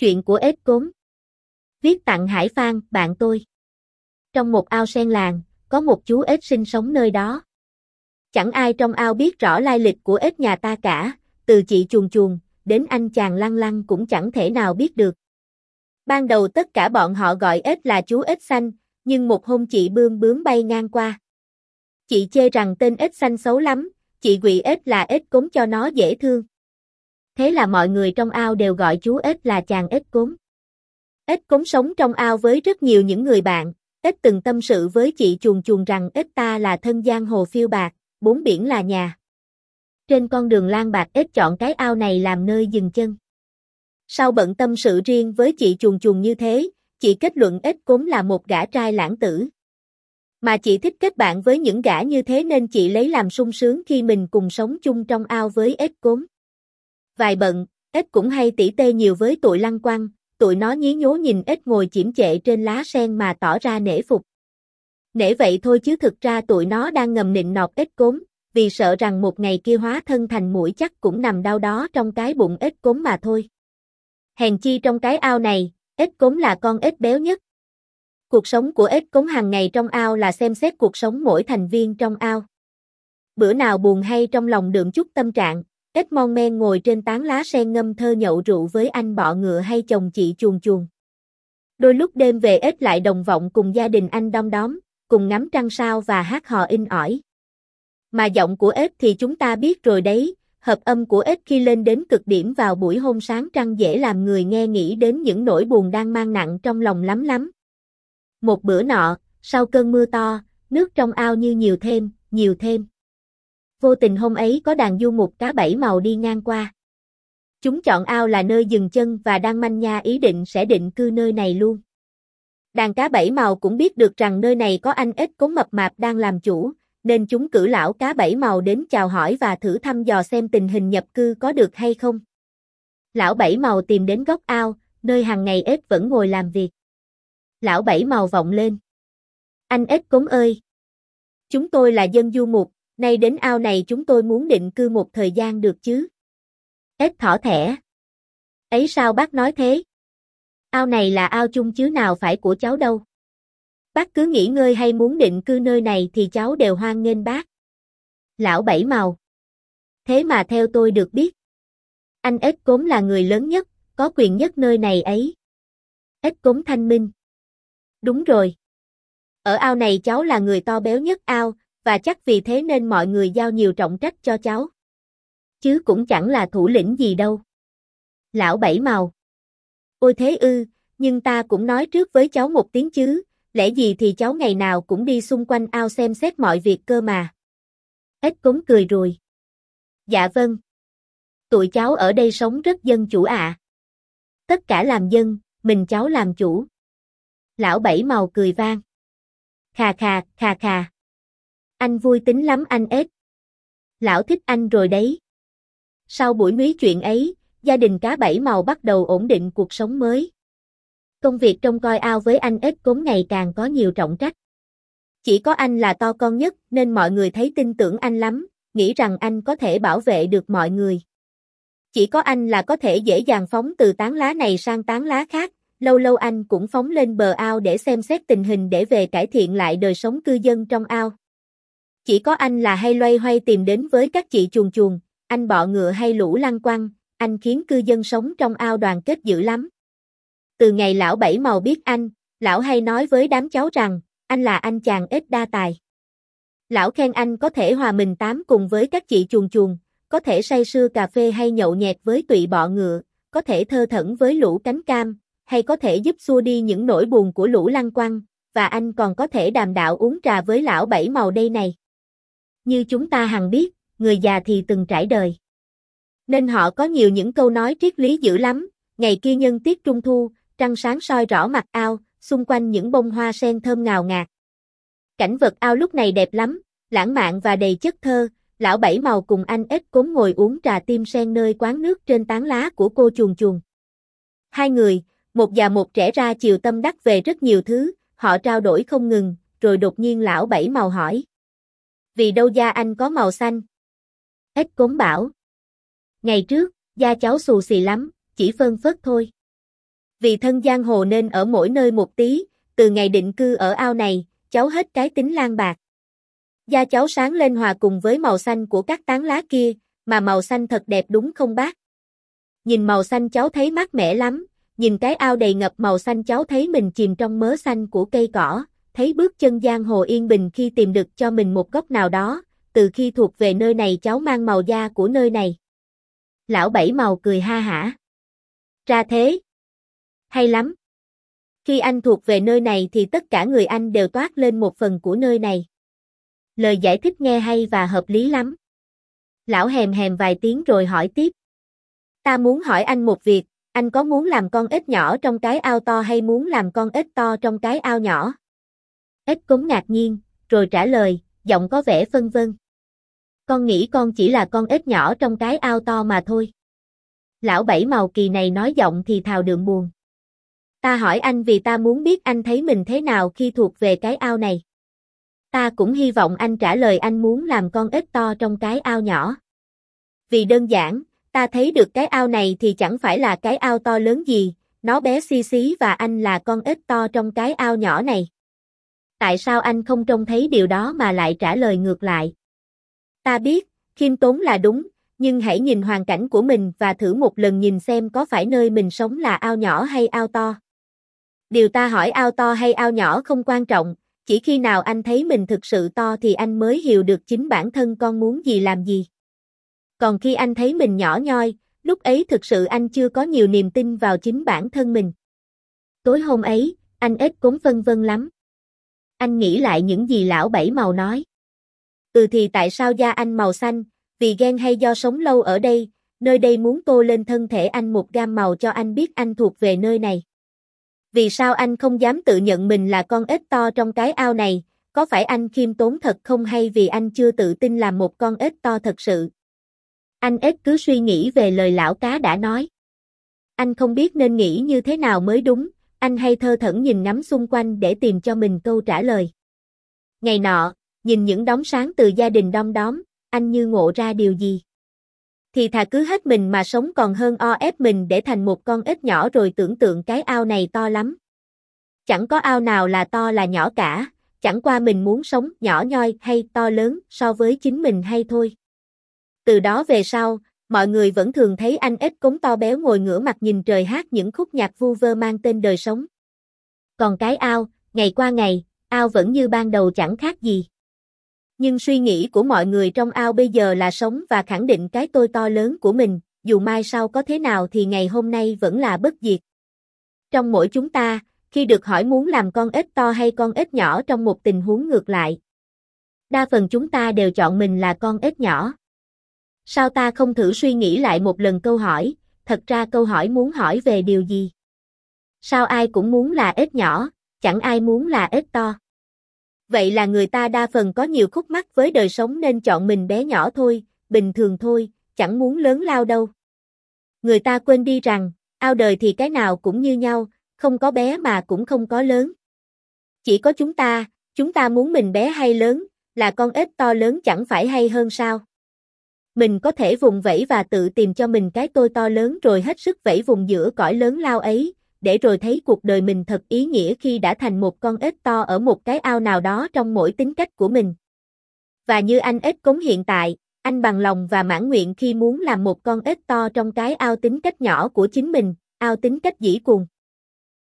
Chuyện của ếch cốm Viết tặng Hải Phan, bạn tôi. Trong một ao sen làng, có một chú ếch sinh sống nơi đó. Chẳng ai trong ao biết rõ lai lịch của ếch nhà ta cả, từ chị chuồn chuồn, đến anh chàng lăng lăng cũng chẳng thể nào biết được. Ban đầu tất cả bọn họ gọi ếch là chú ếch xanh, nhưng một hôm chị bươm bướm bay ngang qua. Chị chê rằng tên ếch xanh xấu lắm, chị quỷ ếch là ếch cốm cho nó dễ thương. Thế là mọi người trong ao đều gọi chú ếch là chàng ếch cốn. Ếch cốn sống trong ao với rất nhiều những người bạn, ếch từng tâm sự với chị chuồn chuồn rằng ếch ta là thân giang hồ phiêu bạc, bốn biển là nhà. Trên con đường lang bạc ếch chọn cái ao này làm nơi dừng chân. Sau bận tâm sự riêng với chị chuồn chuồn như thế, chị kết luận ếch cốn là một gã trai lãng tử. Mà chị thích kết bạn với những gã như thế nên chị lấy làm sung sướng khi mình cùng sống chung trong ao với ếch cốn. Vài bận, ít cũng hay tỉ tê nhiều với tụi lăng quăng, tụi nó nhí nhố nhìn ít ngồi chiếm trệ trên lá sen mà tỏ ra nể phục. Nể vậy thôi chứ thực ra tụi nó đang ngầm nịnh nọt ít cốm, vì sợ rằng một ngày kia hóa thân thành mũi chắc cũng nằm đau đó trong cái bụng ít cốm mà thôi. Hèn chi trong cái ao này, ít cốm là con ít béo nhất. Cuộc sống của ít cốm hàng ngày trong ao là xem xét cuộc sống mỗi thành viên trong ao. Bữa nào buồn hay trong lòng đượm chút tâm trạng, ếch mon men ngồi trên tán lá sen ngâm thơ nhậu rượu với anh bọ ngựa hay chồng chị chuồn chuồn. Đôi lúc đêm về ít lại đồng vọng cùng gia đình anh đom đóm, cùng ngắm trăng sao và hát hò in ỏi. Mà giọng của ếch thì chúng ta biết rồi đấy, hợp âm của ếch khi lên đến cực điểm vào buổi hôm sáng trăng dễ làm người nghe nghĩ đến những nỗi buồn đang mang nặng trong lòng lắm lắm. Một bữa nọ, sau cơn mưa to, nước trong ao như nhiều thêm, nhiều thêm. Vô tình hôm ấy có đàn du mục cá bảy màu đi ngang qua. Chúng chọn ao là nơi dừng chân và đang manh nha ý định sẽ định cư nơi này luôn. Đàn cá bảy màu cũng biết được rằng nơi này có anh ếch cống mập mạp đang làm chủ, nên chúng cử lão cá bảy màu đến chào hỏi và thử thăm dò xem tình hình nhập cư có được hay không. Lão bảy màu tìm đến góc ao, nơi hàng ngày ếch vẫn ngồi làm việc. Lão bảy màu vọng lên. Anh ếch cống ơi! Chúng tôi là dân du mục, nay đến ao này chúng tôi muốn định cư một thời gian được chứ? Ếch thỏ thẻ. Ấy sao bác nói thế? Ao này là ao chung chứ nào phải của cháu đâu. Bác cứ nghỉ ngơi hay muốn định cư nơi này thì cháu đều hoan nghênh bác. Lão Bảy Màu. Thế mà theo tôi được biết. Anh Ếch Cốm là người lớn nhất, có quyền nhất nơi này ấy. Ếch Cốm thanh minh. Đúng rồi. Ở ao này cháu là người to béo nhất ao, và chắc vì thế nên mọi người giao nhiều trọng trách cho cháu. Chứ cũng chẳng là thủ lĩnh gì đâu. Lão Bảy Màu. Ôi thế ư, nhưng ta cũng nói trước với cháu một tiếng chứ, lẽ gì thì cháu ngày nào cũng đi xung quanh ao xem xét mọi việc cơ mà. Ếch cúng cười rồi. Dạ vâng. Tụi cháu ở đây sống rất dân chủ ạ. Tất cả làm dân, mình cháu làm chủ. Lão bảy màu cười vang. Khà khà, khà khà. Anh vui tính lắm anh ếch. Lão thích anh rồi đấy. Sau buổi nói chuyện ấy, gia đình cá bảy màu bắt đầu ổn định cuộc sống mới. Công việc trông coi ao với anh ếch cốm ngày càng có nhiều trọng trách. Chỉ có anh là to con nhất nên mọi người thấy tin tưởng anh lắm, nghĩ rằng anh có thể bảo vệ được mọi người. Chỉ có anh là có thể dễ dàng phóng từ tán lá này sang tán lá khác, lâu lâu anh cũng phóng lên bờ ao để xem xét tình hình để về cải thiện lại đời sống cư dân trong ao. Chỉ có anh là hay loay hoay tìm đến với các chị chuồn chuồn, anh bọ ngựa hay lũ lăng quăng, anh khiến cư dân sống trong ao đoàn kết dữ lắm. Từ ngày lão bảy màu biết anh, lão hay nói với đám cháu rằng, anh là anh chàng ít đa tài. Lão khen anh có thể hòa mình tám cùng với các chị chuồn chuồn, có thể say sưa cà phê hay nhậu nhẹt với tụi bọ ngựa, có thể thơ thẩn với lũ cánh cam, hay có thể giúp xua đi những nỗi buồn của lũ lăng quăng, và anh còn có thể đàm đạo uống trà với lão bảy màu đây này. Như chúng ta hằng biết, người già thì từng trải đời. Nên họ có nhiều những câu nói triết lý dữ lắm, ngày kia nhân tiết trung thu, trăng sáng soi rõ mặt ao, xung quanh những bông hoa sen thơm ngào ngạt. Cảnh vật ao lúc này đẹp lắm, lãng mạn và đầy chất thơ, lão bảy màu cùng anh ếch cốm ngồi uống trà tim sen nơi quán nước trên tán lá của cô chuồn chuồn. Hai người, một già một trẻ ra chiều tâm đắc về rất nhiều thứ, họ trao đổi không ngừng, rồi đột nhiên lão bảy màu hỏi. Vì đâu da anh có màu xanh? Ếch cốm bảo. Ngày trước, da cháu xù xì lắm, chỉ phân phớt thôi. Vì thân giang hồ nên ở mỗi nơi một tí, từ ngày định cư ở ao này, cháu hết cái tính lang bạc. Da cháu sáng lên hòa cùng với màu xanh của các tán lá kia, mà màu xanh thật đẹp đúng không bác? Nhìn màu xanh cháu thấy mát mẻ lắm, nhìn cái ao đầy ngập màu xanh cháu thấy mình chìm trong mớ xanh của cây cỏ, thấy bước chân giang hồ yên bình khi tìm được cho mình một góc nào đó, từ khi thuộc về nơi này cháu mang màu da của nơi này. Lão Bảy Màu cười ha hả. Ra thế. Hay lắm. Khi anh thuộc về nơi này thì tất cả người anh đều toát lên một phần của nơi này. Lời giải thích nghe hay và hợp lý lắm. Lão hèm hèm vài tiếng rồi hỏi tiếp. Ta muốn hỏi anh một việc, anh có muốn làm con ếch nhỏ trong cái ao to hay muốn làm con ếch to trong cái ao nhỏ? Ếch cống ngạc nhiên, rồi trả lời, giọng có vẻ phân vân. Con nghĩ con chỉ là con ếch nhỏ trong cái ao to mà thôi. Lão bảy màu kỳ này nói giọng thì thào đường buồn. Ta hỏi anh vì ta muốn biết anh thấy mình thế nào khi thuộc về cái ao này. Ta cũng hy vọng anh trả lời anh muốn làm con ếch to trong cái ao nhỏ. Vì đơn giản, ta thấy được cái ao này thì chẳng phải là cái ao to lớn gì, nó bé xi xí và anh là con ếch to trong cái ao nhỏ này. Tại sao anh không trông thấy điều đó mà lại trả lời ngược lại? Ta biết, khiêm tốn là đúng, nhưng hãy nhìn hoàn cảnh của mình và thử một lần nhìn xem có phải nơi mình sống là ao nhỏ hay ao to. Điều ta hỏi ao to hay ao nhỏ không quan trọng, chỉ khi nào anh thấy mình thực sự to thì anh mới hiểu được chính bản thân con muốn gì làm gì. Còn khi anh thấy mình nhỏ nhoi, lúc ấy thực sự anh chưa có nhiều niềm tin vào chính bản thân mình. Tối hôm ấy, anh ít cũng phân vân lắm. Anh nghĩ lại những gì lão bảy màu nói. Ừ thì tại sao da anh màu xanh, vì ghen hay do sống lâu ở đây, nơi đây muốn tô lên thân thể anh một gam màu cho anh biết anh thuộc về nơi này. Vì sao anh không dám tự nhận mình là con ếch to trong cái ao này, có phải anh khiêm tốn thật không hay vì anh chưa tự tin làm một con ếch to thật sự? Anh ếch cứ suy nghĩ về lời lão cá đã nói. Anh không biết nên nghĩ như thế nào mới đúng, anh hay thơ thẩn nhìn ngắm xung quanh để tìm cho mình câu trả lời. Ngày nọ, nhìn những đống sáng từ gia đình đom đóm, anh như ngộ ra điều gì. Thì thà cứ hết mình mà sống còn hơn o ép mình để thành một con ếch nhỏ rồi tưởng tượng cái ao này to lắm. Chẳng có ao nào là to là nhỏ cả, chẳng qua mình muốn sống nhỏ nhoi hay to lớn so với chính mình hay thôi. Từ đó về sau, mọi người vẫn thường thấy anh ếch cống to béo ngồi ngửa mặt nhìn trời hát những khúc nhạc vu vơ mang tên đời sống. Còn cái ao, ngày qua ngày, ao vẫn như ban đầu chẳng khác gì. Nhưng suy nghĩ của mọi người trong ao bây giờ là sống và khẳng định cái tôi to lớn của mình, dù mai sau có thế nào thì ngày hôm nay vẫn là bất diệt. Trong mỗi chúng ta, khi được hỏi muốn làm con ếch to hay con ếch nhỏ trong một tình huống ngược lại. Đa phần chúng ta đều chọn mình là con ếch nhỏ. Sao ta không thử suy nghĩ lại một lần câu hỏi, thật ra câu hỏi muốn hỏi về điều gì? Sao ai cũng muốn là ếch nhỏ, chẳng ai muốn là ếch to? Vậy là người ta đa phần có nhiều khúc mắc với đời sống nên chọn mình bé nhỏ thôi, bình thường thôi, chẳng muốn lớn lao đâu. Người ta quên đi rằng, ao đời thì cái nào cũng như nhau, không có bé mà cũng không có lớn. Chỉ có chúng ta, chúng ta muốn mình bé hay lớn, là con ếch to lớn chẳng phải hay hơn sao? Mình có thể vùng vẫy và tự tìm cho mình cái tôi to lớn rồi hết sức vẫy vùng giữa cõi lớn lao ấy, để rồi thấy cuộc đời mình thật ý nghĩa khi đã thành một con ếch to ở một cái ao nào đó trong mỗi tính cách của mình. Và như anh ếch cống hiện tại, anh bằng lòng và mãn nguyện khi muốn làm một con ếch to trong cái ao tính cách nhỏ của chính mình, ao tính cách dĩ cùng.